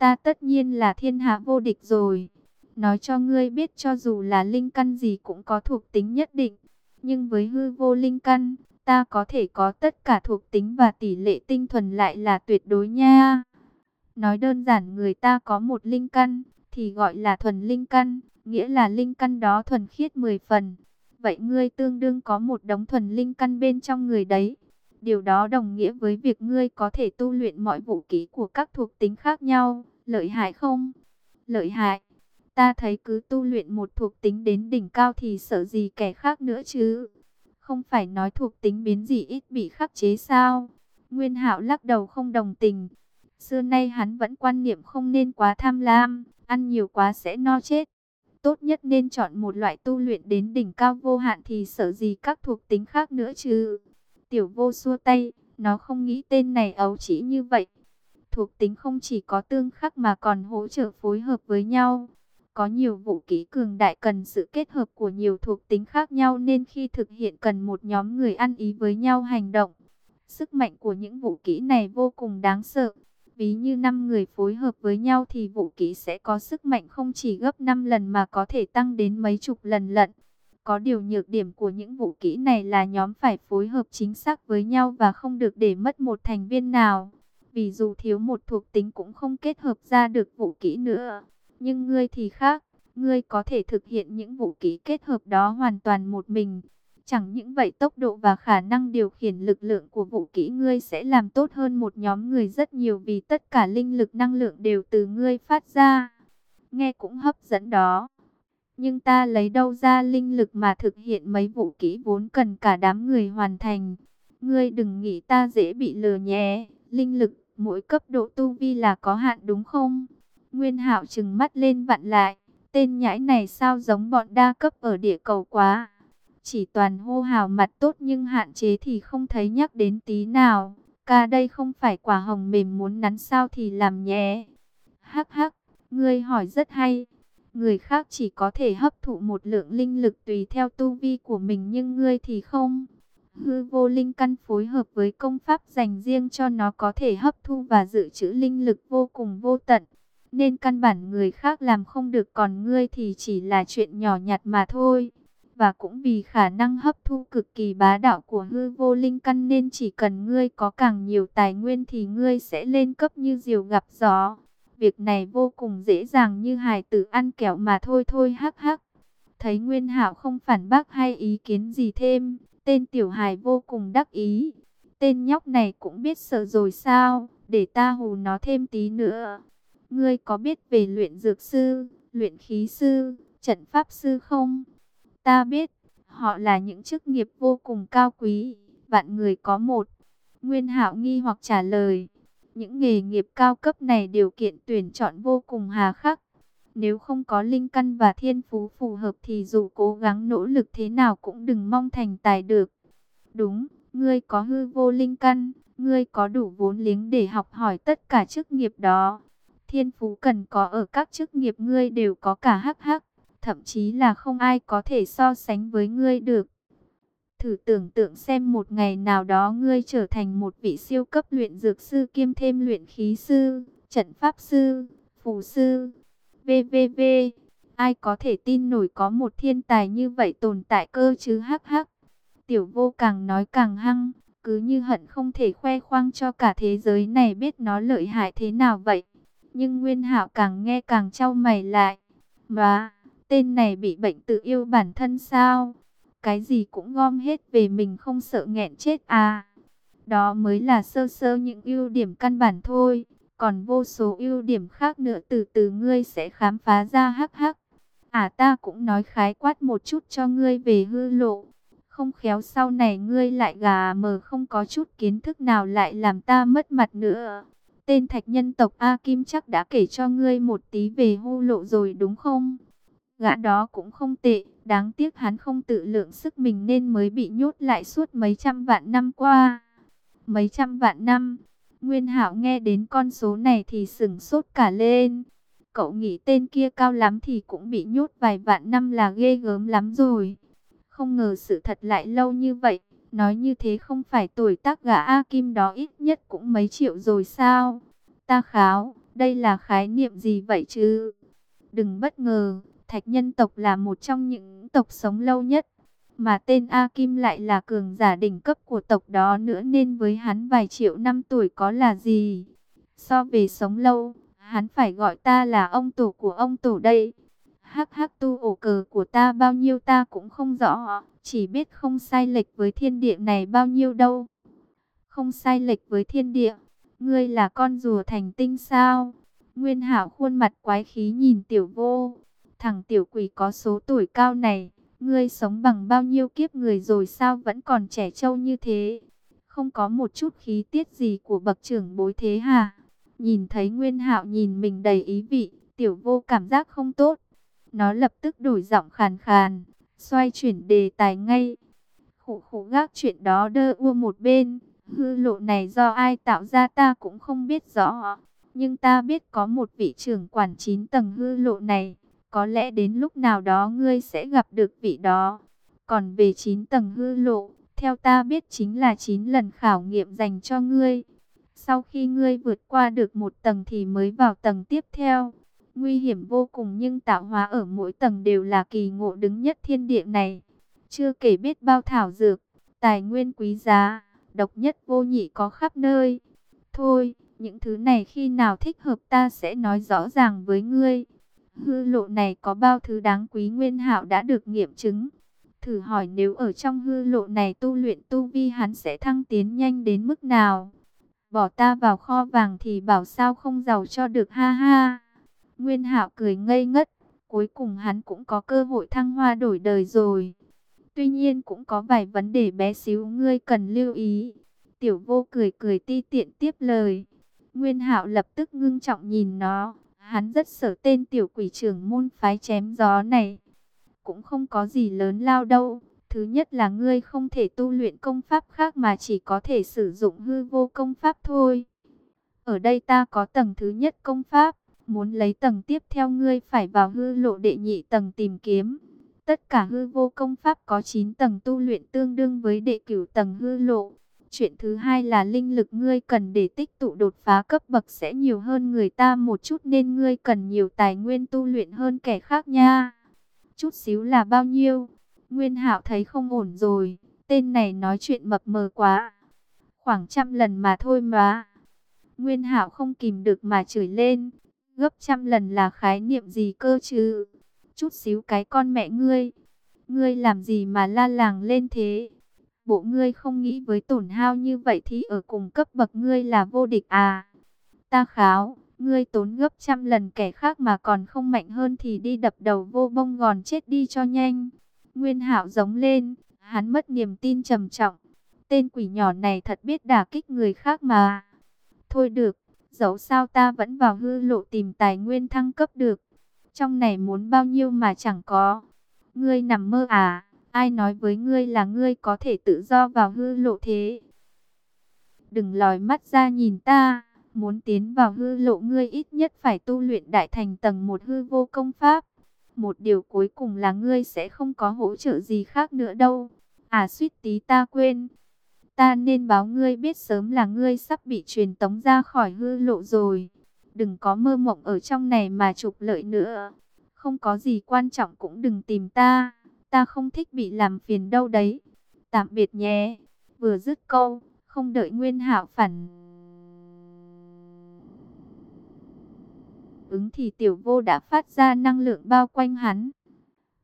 ta tất nhiên là thiên hạ vô địch rồi. Nói cho ngươi biết cho dù là linh căn gì cũng có thuộc tính nhất định. Nhưng với hư vô linh căn, ta có thể có tất cả thuộc tính và tỷ lệ tinh thuần lại là tuyệt đối nha. Nói đơn giản người ta có một linh căn, thì gọi là thuần linh căn, nghĩa là linh căn đó thuần khiết 10 phần. Vậy ngươi tương đương có một đống thuần linh căn bên trong người đấy. Điều đó đồng nghĩa với việc ngươi có thể tu luyện mọi vũ khí của các thuộc tính khác nhau. Lợi hại không? Lợi hại. Ta thấy cứ tu luyện một thuộc tính đến đỉnh cao thì sợ gì kẻ khác nữa chứ. Không phải nói thuộc tính biến gì ít bị khắc chế sao? Nguyên hạo lắc đầu không đồng tình. Xưa nay hắn vẫn quan niệm không nên quá tham lam, ăn nhiều quá sẽ no chết. Tốt nhất nên chọn một loại tu luyện đến đỉnh cao vô hạn thì sợ gì các thuộc tính khác nữa chứ. Tiểu vô xua tay, nó không nghĩ tên này ấu chỉ như vậy. Thuộc tính không chỉ có tương khắc mà còn hỗ trợ phối hợp với nhau. Có nhiều vũ khí cường đại cần sự kết hợp của nhiều thuộc tính khác nhau nên khi thực hiện cần một nhóm người ăn ý với nhau hành động. Sức mạnh của những vũ khí này vô cùng đáng sợ. Ví như 5 người phối hợp với nhau thì vũ khí sẽ có sức mạnh không chỉ gấp 5 lần mà có thể tăng đến mấy chục lần lận. Có điều nhược điểm của những vũ kỹ này là nhóm phải phối hợp chính xác với nhau và không được để mất một thành viên nào. Vì dù thiếu một thuộc tính cũng không kết hợp ra được vũ kỹ nữa. Nhưng ngươi thì khác, ngươi có thể thực hiện những vũ kỹ kết hợp đó hoàn toàn một mình. Chẳng những vậy tốc độ và khả năng điều khiển lực lượng của vũ kỹ ngươi sẽ làm tốt hơn một nhóm người rất nhiều vì tất cả linh lực năng lượng đều từ ngươi phát ra. Nghe cũng hấp dẫn đó. Nhưng ta lấy đâu ra linh lực mà thực hiện mấy vũ kỹ vốn cần cả đám người hoàn thành. Ngươi đừng nghĩ ta dễ bị lừa nhé. Linh lực mỗi cấp độ tu vi là có hạn đúng không? Nguyên hạo trừng mắt lên vặn lại. Tên nhãi này sao giống bọn đa cấp ở địa cầu quá. Chỉ toàn hô hào mặt tốt nhưng hạn chế thì không thấy nhắc đến tí nào. Ca đây không phải quả hồng mềm muốn nắn sao thì làm nhé. Hắc hắc, ngươi hỏi rất hay. Người khác chỉ có thể hấp thụ một lượng linh lực tùy theo tu vi của mình nhưng ngươi thì không. Hư vô linh căn phối hợp với công pháp dành riêng cho nó có thể hấp thu và dự trữ linh lực vô cùng vô tận. Nên căn bản người khác làm không được còn ngươi thì chỉ là chuyện nhỏ nhặt mà thôi. Và cũng vì khả năng hấp thu cực kỳ bá đạo của hư vô linh căn nên chỉ cần ngươi có càng nhiều tài nguyên thì ngươi sẽ lên cấp như diều gặp gió. Việc này vô cùng dễ dàng như hài tử ăn kẹo mà thôi thôi hắc hắc. Thấy Nguyên Hạo không phản bác hay ý kiến gì thêm, tên tiểu hài vô cùng đắc ý. Tên nhóc này cũng biết sợ rồi sao, để ta hù nó thêm tí nữa. Ngươi có biết về luyện dược sư, luyện khí sư, trận pháp sư không? Ta biết, họ là những chức nghiệp vô cùng cao quý, vạn người có một. Nguyên Hạo nghi hoặc trả lời, những nghề nghiệp cao cấp này điều kiện tuyển chọn vô cùng hà khắc. Nếu không có linh căn và thiên phú phù hợp thì dù cố gắng nỗ lực thế nào cũng đừng mong thành tài được. Đúng, ngươi có hư vô linh căn, ngươi có đủ vốn liếng để học hỏi tất cả chức nghiệp đó. Thiên phú cần có ở các chức nghiệp ngươi đều có cả hắc hắc, thậm chí là không ai có thể so sánh với ngươi được. Thử tưởng tượng xem một ngày nào đó ngươi trở thành một vị siêu cấp luyện dược sư kiêm thêm luyện khí sư, trận pháp sư, phù sư, VVV. Ai có thể tin nổi có một thiên tài như vậy tồn tại cơ chứ hắc hắc. Tiểu vô càng nói càng hăng, cứ như hận không thể khoe khoang cho cả thế giới này biết nó lợi hại thế nào vậy. Nhưng Nguyên Hạo càng nghe càng trao mày lại. Mà, tên này bị bệnh tự yêu bản thân sao? Cái gì cũng gom hết về mình không sợ nghẹn chết à? Đó mới là sơ sơ những ưu điểm căn bản thôi. Còn vô số ưu điểm khác nữa từ từ ngươi sẽ khám phá ra hắc hắc. À ta cũng nói khái quát một chút cho ngươi về hư lộ. Không khéo sau này ngươi lại gà mờ không có chút kiến thức nào lại làm ta mất mặt nữa. Tên thạch nhân tộc A Kim chắc đã kể cho ngươi một tí về hô lộ rồi đúng không? Gã đó cũng không tệ, đáng tiếc hắn không tự lượng sức mình nên mới bị nhốt lại suốt mấy trăm vạn năm qua. Mấy trăm vạn năm, Nguyên Hạo nghe đến con số này thì sừng sốt cả lên. Cậu nghĩ tên kia cao lắm thì cũng bị nhốt vài vạn năm là ghê gớm lắm rồi. Không ngờ sự thật lại lâu như vậy. Nói như thế không phải tuổi tác gã A Kim đó ít nhất cũng mấy triệu rồi sao? Ta kháo, đây là khái niệm gì vậy chứ? Đừng bất ngờ, thạch nhân tộc là một trong những tộc sống lâu nhất. Mà tên A Kim lại là cường giả đỉnh cấp của tộc đó nữa nên với hắn vài triệu năm tuổi có là gì? So về sống lâu, hắn phải gọi ta là ông tổ của ông tổ đây. Hắc hắc tu ổ cờ của ta bao nhiêu ta cũng không rõ, chỉ biết không sai lệch với thiên địa này bao nhiêu đâu. Không sai lệch với thiên địa, ngươi là con rùa thành tinh sao? Nguyên hảo khuôn mặt quái khí nhìn tiểu vô. Thằng tiểu quỷ có số tuổi cao này, ngươi sống bằng bao nhiêu kiếp người rồi sao vẫn còn trẻ trâu như thế? Không có một chút khí tiết gì của bậc trưởng bối thế hả? Nhìn thấy Nguyên hạo nhìn mình đầy ý vị, tiểu vô cảm giác không tốt. Nó lập tức đổi giọng khàn khàn, xoay chuyển đề tài ngay. Khủ khủ gác chuyện đó đơ ua một bên, hư lộ này do ai tạo ra ta cũng không biết rõ. Nhưng ta biết có một vị trưởng quản 9 tầng hư lộ này, có lẽ đến lúc nào đó ngươi sẽ gặp được vị đó. Còn về 9 tầng hư lộ, theo ta biết chính là 9 lần khảo nghiệm dành cho ngươi. Sau khi ngươi vượt qua được một tầng thì mới vào tầng tiếp theo. Nguy hiểm vô cùng nhưng tạo hóa ở mỗi tầng đều là kỳ ngộ đứng nhất thiên địa này. Chưa kể biết bao thảo dược, tài nguyên quý giá, độc nhất vô nhị có khắp nơi. Thôi, những thứ này khi nào thích hợp ta sẽ nói rõ ràng với ngươi. Hư lộ này có bao thứ đáng quý nguyên hạo đã được nghiệm chứng. Thử hỏi nếu ở trong hư lộ này tu luyện tu vi hắn sẽ thăng tiến nhanh đến mức nào? Bỏ ta vào kho vàng thì bảo sao không giàu cho được, ha ha. Nguyên hạo cười ngây ngất. Cuối cùng hắn cũng có cơ hội thăng hoa đổi đời rồi. Tuy nhiên cũng có vài vấn đề bé xíu ngươi cần lưu ý. Tiểu vô cười cười ti tiện tiếp lời. Nguyên hạo lập tức ngưng trọng nhìn nó. Hắn rất sợ tên tiểu quỷ trưởng môn phái chém gió này. Cũng không có gì lớn lao đâu. Thứ nhất là ngươi không thể tu luyện công pháp khác mà chỉ có thể sử dụng hư vô công pháp thôi. Ở đây ta có tầng thứ nhất công pháp. Muốn lấy tầng tiếp theo ngươi phải vào hư lộ đệ nhị tầng tìm kiếm. Tất cả hư vô công pháp có 9 tầng tu luyện tương đương với đệ cửu tầng hư lộ. Chuyện thứ hai là linh lực ngươi cần để tích tụ đột phá cấp bậc sẽ nhiều hơn người ta một chút nên ngươi cần nhiều tài nguyên tu luyện hơn kẻ khác nha. Chút xíu là bao nhiêu? Nguyên Hạo thấy không ổn rồi, tên này nói chuyện mập mờ quá. Khoảng trăm lần mà thôi mà. Nguyên Hạo không kìm được mà chửi lên, gấp trăm lần là khái niệm gì cơ chứ? Chút xíu cái con mẹ ngươi, ngươi làm gì mà la làng lên thế? Bộ ngươi không nghĩ với tổn hao như vậy thì ở cùng cấp bậc ngươi là vô địch à? Ta kháo, ngươi tốn gấp trăm lần kẻ khác mà còn không mạnh hơn thì đi đập đầu vô bông gòn chết đi cho nhanh. Nguyên hạo giống lên, hắn mất niềm tin trầm trọng. Tên quỷ nhỏ này thật biết đả kích người khác mà. Thôi được, dẫu sao ta vẫn vào hư lộ tìm tài nguyên thăng cấp được. Trong này muốn bao nhiêu mà chẳng có. Ngươi nằm mơ à? Ai nói với ngươi là ngươi có thể tự do vào hư lộ thế? Đừng lòi mắt ra nhìn ta. Muốn tiến vào hư lộ, ngươi ít nhất phải tu luyện đại thành tầng một hư vô công pháp. Một điều cuối cùng là ngươi sẽ không có hỗ trợ gì khác nữa đâu. À suýt tí ta quên. Ta nên báo ngươi biết sớm là ngươi sắp bị truyền tống ra khỏi hư lộ rồi. Đừng có mơ mộng ở trong này mà trục lợi nữa. Không có gì quan trọng cũng đừng tìm ta. Ta không thích bị làm phiền đâu đấy. Tạm biệt nhé. Vừa dứt câu, không đợi Nguyên Hạo phản ứng thì tiểu vô đã phát ra năng lượng bao quanh hắn.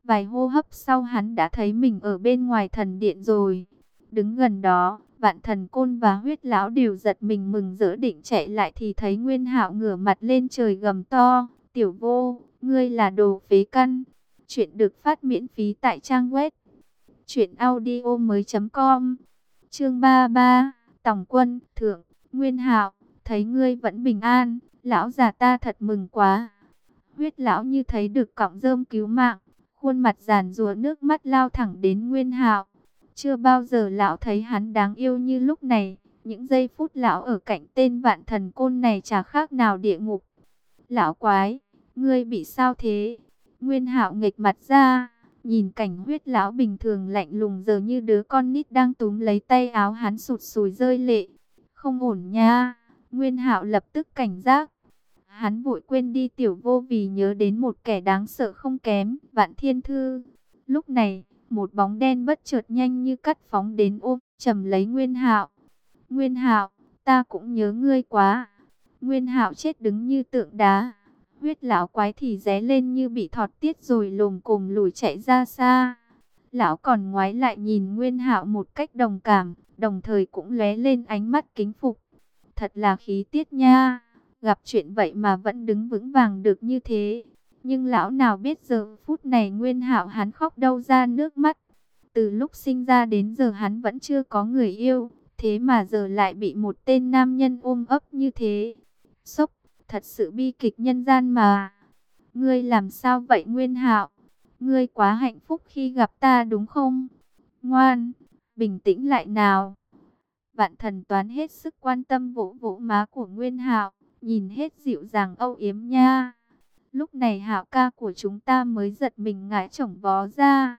Vài hô hấp sau hắn đã thấy mình ở bên ngoài thần điện rồi. Đứng gần đó, vạn thần côn và huyết lão đều giật mình mừng rỡ định chạy lại thì thấy Nguyên Hạo ngửa mặt lên trời gầm to. Tiểu vô, ngươi là đồ phế căn. Chuyện được phát miễn phí tại trang web. Chuyện audio mới com. Chương 33, Tổng quân, Thượng, Nguyên Hạo, thấy ngươi vẫn bình an. Lão già ta thật mừng quá. Huyết lão như thấy được cọng rơm cứu mạng. Khuôn mặt giàn rùa nước mắt lao thẳng đến Nguyên Hạo. Chưa bao giờ lão thấy hắn đáng yêu như lúc này. Những giây phút lão ở cạnh tên vạn thần côn này chả khác nào địa ngục. Lão quái, ngươi bị sao thế? Nguyên hạo nghịch mặt ra, nhìn cảnh huyết lão bình thường lạnh lùng giờ như đứa con nít đang túm lấy tay áo hắn sụt sùi rơi lệ. Không ổn nha, Nguyên hạo lập tức cảnh giác. Hắn vội quên đi tiểu vô vì nhớ đến một kẻ đáng sợ không kém, vạn thiên thư. Lúc này, một bóng đen bất chợt nhanh như cắt phóng đến ôm, trầm lấy Nguyên hạo. Nguyên hạo, ta cũng nhớ ngươi quá. Nguyên hạo chết đứng như tượng đá. Huyết lão quái thì ré lên như bị thọt tiết rồi lồm cồm lùi chạy ra xa. Lão còn ngoái lại nhìn Nguyên Hạo một cách đồng cảm, đồng thời cũng lóe lên ánh mắt kính phục. Thật là khí tiết nha, gặp chuyện vậy mà vẫn đứng vững vàng được như thế. Nhưng lão nào biết giờ phút này Nguyên Hạo hắn khóc đâu ra nước mắt. Từ lúc sinh ra đến giờ hắn vẫn chưa có người yêu, thế mà giờ lại bị một tên nam nhân ôm ấp như thế. Sốc thật sự bi kịch nhân gian mà. Ngươi làm sao vậy Nguyên Hạo? Ngươi quá hạnh phúc khi gặp ta đúng không? Ngoan, bình tĩnh lại nào. Vạn thần toán hết sức quan tâm vỗ vỗ má của Nguyên Hạo, nhìn hết dịu dàng âu yếm nha. Lúc này Hạo ca của chúng ta mới giật mình ngã chổng vó ra.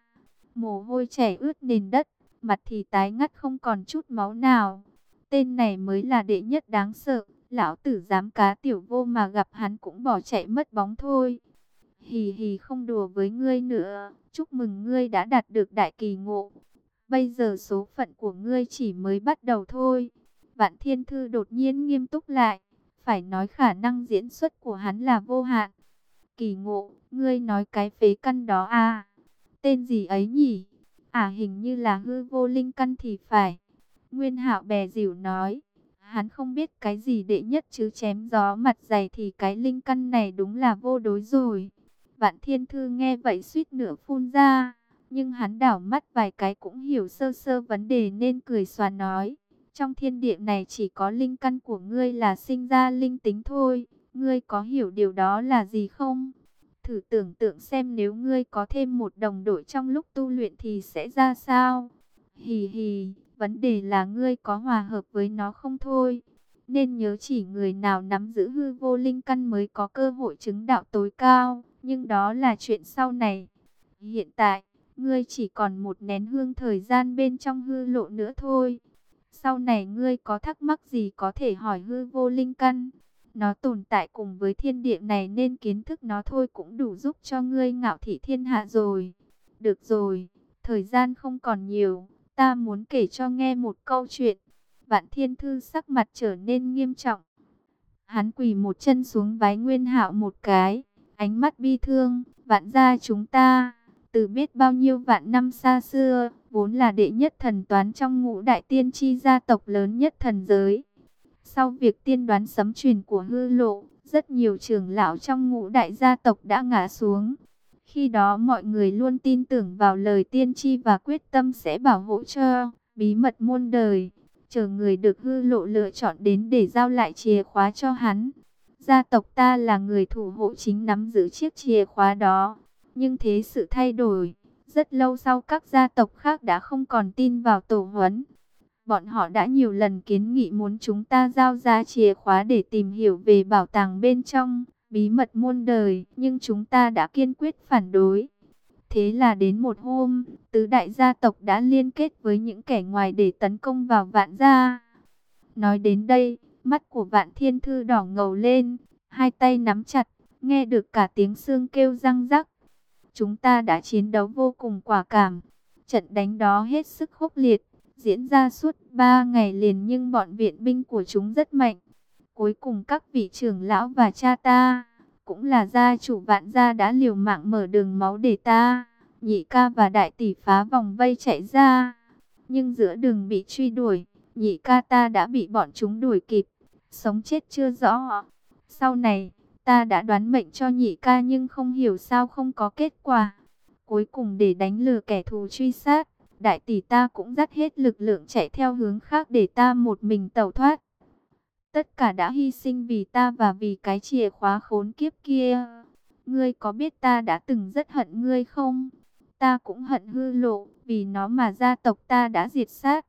Mồ hôi chảy ướt nền đất, mặt thì tái ngắt không còn chút máu nào. Tên này mới là đệ nhất đáng sợ, Lão tử dám cá tiểu vô mà gặp hắn cũng bỏ chạy mất bóng thôi. Hì hì không đùa với ngươi nữa, chúc mừng ngươi đã đạt được đại kỳ ngộ. Bây giờ số phận của ngươi chỉ mới bắt đầu thôi. Vạn Thiên Thư đột nhiên nghiêm túc lại, phải nói khả năng diễn xuất của hắn là vô hạn. Kỳ ngộ, ngươi nói cái phế căn đó à? Tên gì ấy nhỉ? À hình như là hư vô linh căn thì phải. Nguyên hạo bè dịu nói. Hắn không biết cái gì đệ nhất chứ chém gió mặt dày thì cái linh căn này đúng là vô đối rồi. Vạn thiên thư nghe vậy suýt nửa phun ra. Nhưng hắn đảo mắt vài cái cũng hiểu sơ sơ vấn đề nên cười xòa nói. Trong thiên địa này chỉ có linh căn của ngươi là sinh ra linh tính thôi. Ngươi có hiểu điều đó là gì không? Thử tưởng tượng xem nếu ngươi có thêm một đồng đội trong lúc tu luyện thì sẽ ra sao? Hì hì, Vấn đề là ngươi có hòa hợp với nó không thôi. Nên nhớ chỉ người nào nắm giữ hư vô linh căn mới có cơ hội chứng đạo tối cao. Nhưng đó là chuyện sau này. Hiện tại, ngươi chỉ còn một nén hương thời gian bên trong hư lộ nữa thôi. Sau này ngươi có thắc mắc gì có thể hỏi hư vô linh căn. Nó tồn tại cùng với thiên địa này nên kiến thức nó thôi cũng đủ giúp cho ngươi ngạo thị thiên hạ rồi. Được rồi, thời gian không còn nhiều. Ta muốn kể cho nghe một câu chuyện. Vạn Thiên Thư sắc mặt trở nên nghiêm trọng. Hắn quỳ một chân xuống vái Nguyên Hạo một cái, ánh mắt bi thương, vạn gia chúng ta, từ biết bao nhiêu vạn năm xa xưa, vốn là đệ nhất thần toán trong ngũ đại tiên chi gia tộc lớn nhất thần giới. Sau việc tiên đoán sấm truyền của hư lộ, rất nhiều trưởng lão trong ngũ đại gia tộc đã ngã xuống. Khi đó mọi người luôn tin tưởng vào lời tiên tri và quyết tâm sẽ bảo hộ cho bí mật muôn đời. Chờ người được hư lộ lựa chọn đến để giao lại chìa khóa cho hắn. Gia tộc ta là người thủ hộ chính nắm giữ chiếc chìa khóa đó. Nhưng thế sự thay đổi. Rất lâu sau các gia tộc khác đã không còn tin vào tổ huấn. Bọn họ đã nhiều lần kiến nghị muốn chúng ta giao ra chìa khóa để tìm hiểu về bảo tàng bên trong bí mật muôn đời, nhưng chúng ta đã kiên quyết phản đối. Thế là đến một hôm, tứ đại gia tộc đã liên kết với những kẻ ngoài để tấn công vào vạn gia. Nói đến đây, mắt của vạn thiên thư đỏ ngầu lên, hai tay nắm chặt, nghe được cả tiếng xương kêu răng rắc. Chúng ta đã chiến đấu vô cùng quả cảm, trận đánh đó hết sức khốc liệt, diễn ra suốt ba ngày liền nhưng bọn viện binh của chúng rất mạnh. Cuối cùng các vị trưởng lão và cha ta, cũng là gia chủ vạn gia đã liều mạng mở đường máu để ta, nhị ca và đại tỷ phá vòng vây chạy ra. Nhưng giữa đường bị truy đuổi, nhị ca ta đã bị bọn chúng đuổi kịp, sống chết chưa rõ. Sau này, ta đã đoán mệnh cho nhị ca nhưng không hiểu sao không có kết quả. Cuối cùng để đánh lừa kẻ thù truy sát, đại tỷ ta cũng dắt hết lực lượng chạy theo hướng khác để ta một mình tẩu thoát. Tất cả đã hy sinh vì ta và vì cái chìa khóa khốn kiếp kia. Ngươi có biết ta đã từng rất hận ngươi không? Ta cũng hận hư lộ, vì nó mà gia tộc ta đã diệt sát.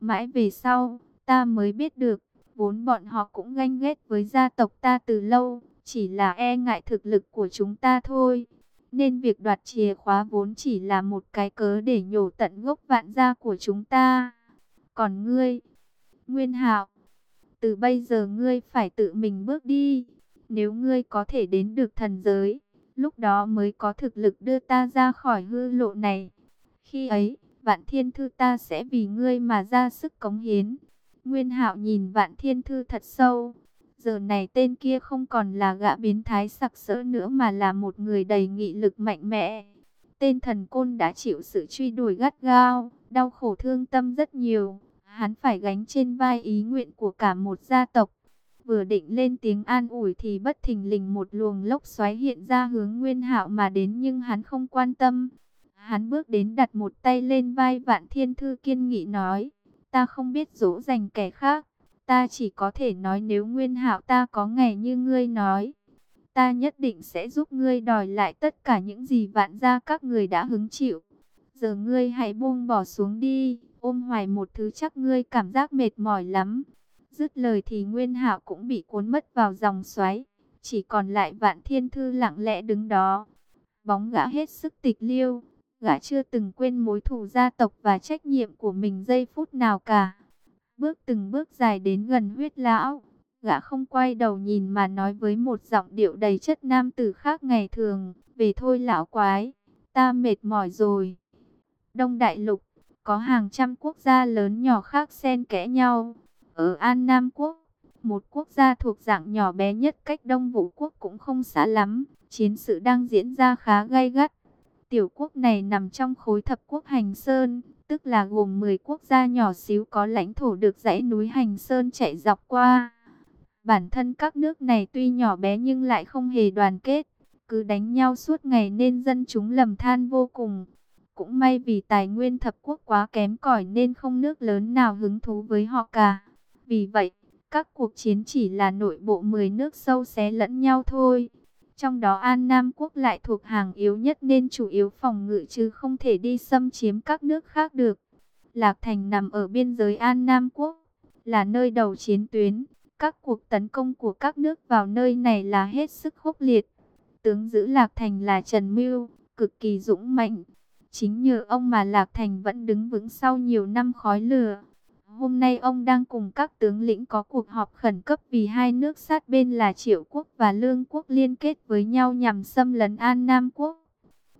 Mãi về sau, ta mới biết được, vốn bọn họ cũng ganh ghét với gia tộc ta từ lâu, chỉ là e ngại thực lực của chúng ta thôi. Nên việc đoạt chìa khóa vốn chỉ là một cái cớ để nhổ tận gốc vạn gia của chúng ta. Còn ngươi, Nguyên Hạo, từ bây giờ ngươi phải tự mình bước đi. Nếu ngươi có thể đến được thần giới, lúc đó mới có thực lực đưa ta ra khỏi hư lộ này. Khi ấy, vạn thiên thư ta sẽ vì ngươi mà ra sức cống hiến. Nguyên hạo nhìn vạn thiên thư thật sâu. Giờ này tên kia không còn là gã biến thái sặc sỡ nữa mà là một người đầy nghị lực mạnh mẽ. Tên thần côn đã chịu sự truy đuổi gắt gao, đau khổ thương tâm rất nhiều. Hắn phải gánh trên vai ý nguyện của cả một gia tộc. Vừa định lên tiếng an ủi thì bất thình lình một luồng lốc xoáy hiện ra hướng Nguyên Hạo mà đến nhưng hắn không quan tâm. Hắn bước đến đặt một tay lên vai Vạn Thiên Thư kiên nghị nói, ta không biết dỗ dành kẻ khác, ta chỉ có thể nói nếu Nguyên Hạo ta có ngày như ngươi nói, ta nhất định sẽ giúp ngươi đòi lại tất cả những gì vạn gia các người đã hứng chịu. Giờ ngươi hãy buông bỏ xuống đi, ôm hoài một thứ chắc ngươi cảm giác mệt mỏi lắm. Dứt lời thì Nguyên Hạo cũng bị cuốn mất vào dòng xoáy, chỉ còn lại Vạn Thiên Thư lặng lẽ đứng đó. Bóng gã hết sức tịch liêu, gã chưa từng quên mối thù gia tộc và trách nhiệm của mình giây phút nào cả. Bước từng bước dài đến gần huyết lão, gã không quay đầu nhìn mà nói với một giọng điệu đầy chất nam tử khác ngày thường, về thôi lão quái, ta mệt mỏi rồi. Đông Đại Lục, có hàng trăm quốc gia lớn nhỏ khác xen kẽ nhau. Ở An Nam Quốc, một quốc gia thuộc dạng nhỏ bé nhất cách Đông Vũ Quốc cũng không xa lắm, chiến sự đang diễn ra khá gay gắt. Tiểu quốc này nằm trong khối thập quốc Hành Sơn, tức là gồm 10 quốc gia nhỏ xíu có lãnh thổ được dãy núi Hành Sơn chạy dọc qua. Bản thân các nước này tuy nhỏ bé nhưng lại không hề đoàn kết, cứ đánh nhau suốt ngày nên dân chúng lầm than vô cùng. Cũng may vì tài nguyên thập quốc quá kém cỏi nên không nước lớn nào hứng thú với họ cả. Vì vậy, các cuộc chiến chỉ là nội bộ 10 nước sâu xé lẫn nhau thôi. Trong đó An Nam Quốc lại thuộc hàng yếu nhất nên chủ yếu phòng ngự chứ không thể đi xâm chiếm các nước khác được. Lạc Thành nằm ở biên giới An Nam Quốc, là nơi đầu chiến tuyến. Các cuộc tấn công của các nước vào nơi này là hết sức khốc liệt. Tướng giữ Lạc Thành là Trần Mưu, cực kỳ dũng mạnh. Chính nhờ ông mà Lạc Thành vẫn đứng vững sau nhiều năm khói lửa. Hôm nay ông đang cùng các tướng lĩnh có cuộc họp khẩn cấp vì hai nước sát bên là Triệu Quốc và Lương Quốc liên kết với nhau nhằm xâm lấn An Nam Quốc.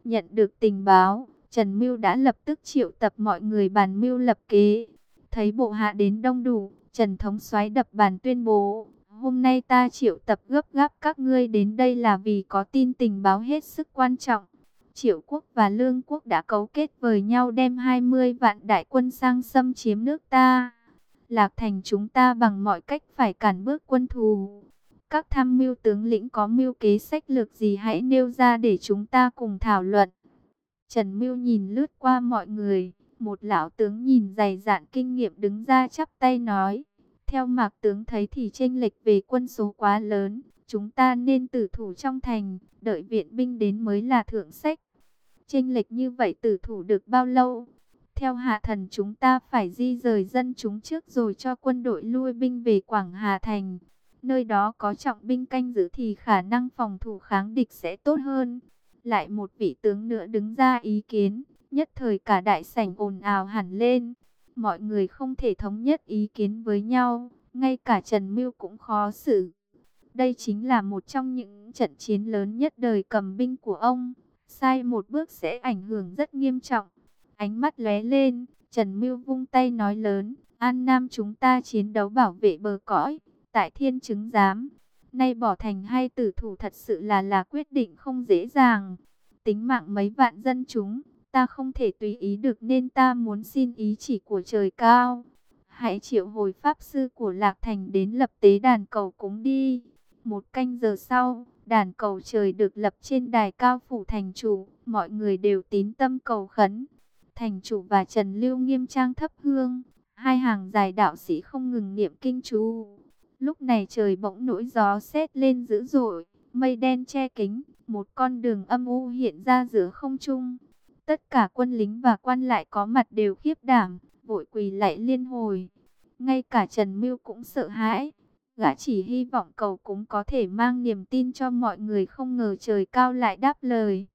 Nhận được tình báo, Trần Mưu đã lập tức triệu tập mọi người bàn mưu lập kế. Thấy bộ hạ đến đông đủ, Trần Thống soái đập bàn tuyên bố, hôm nay ta triệu tập gấp gáp các ngươi đến đây là vì có tin tình báo hết sức quan trọng. Triệu quốc và Lương quốc đã cấu kết với nhau đem 20 vạn đại quân sang xâm chiếm nước ta. Lạc thành chúng ta bằng mọi cách phải cản bước quân thù. Các tham mưu tướng lĩnh có mưu kế sách lược gì hãy nêu ra để chúng ta cùng thảo luận. Trần Mưu nhìn lướt qua mọi người, một lão tướng nhìn dày dạn kinh nghiệm đứng ra chắp tay nói. Theo mạc tướng thấy thì tranh lệch về quân số quá lớn, chúng ta nên tử thủ trong thành, đợi viện binh đến mới là thượng sách. Chênh lệch như vậy tử thủ được bao lâu? Theo hạ thần chúng ta phải di rời dân chúng trước rồi cho quân đội lui binh về Quảng Hà Thành. Nơi đó có trọng binh canh giữ thì khả năng phòng thủ kháng địch sẽ tốt hơn. Lại một vị tướng nữa đứng ra ý kiến, nhất thời cả đại sảnh ồn ào hẳn lên. Mọi người không thể thống nhất ý kiến với nhau, ngay cả Trần Mưu cũng khó xử. Đây chính là một trong những trận chiến lớn nhất đời cầm binh của ông. Sai một bước sẽ ảnh hưởng rất nghiêm trọng. Ánh mắt lóe lên, Trần Mưu vung tay nói lớn, An Nam chúng ta chiến đấu bảo vệ bờ cõi, tại thiên chứng giám. Nay bỏ thành hay tử thủ thật sự là là quyết định không dễ dàng. Tính mạng mấy vạn dân chúng, ta không thể tùy ý được nên ta muốn xin ý chỉ của trời cao. Hãy triệu hồi pháp sư của Lạc Thành đến lập tế đàn cầu cúng đi. Một canh giờ sau, Đàn cầu trời được lập trên đài cao phủ thành chủ, mọi người đều tín tâm cầu khấn. Thành chủ và Trần Lưu nghiêm trang thấp hương, hai hàng dài đạo sĩ không ngừng niệm kinh chú. Lúc này trời bỗng nổi gió xét lên dữ dội, mây đen che kính, một con đường âm u hiện ra giữa không trung. Tất cả quân lính và quan lại có mặt đều khiếp đảm, vội quỳ lại liên hồi. Ngay cả Trần Mưu cũng sợ hãi. Gã chỉ hy vọng cầu cũng có thể mang niềm tin cho mọi người không ngờ trời cao lại đáp lời.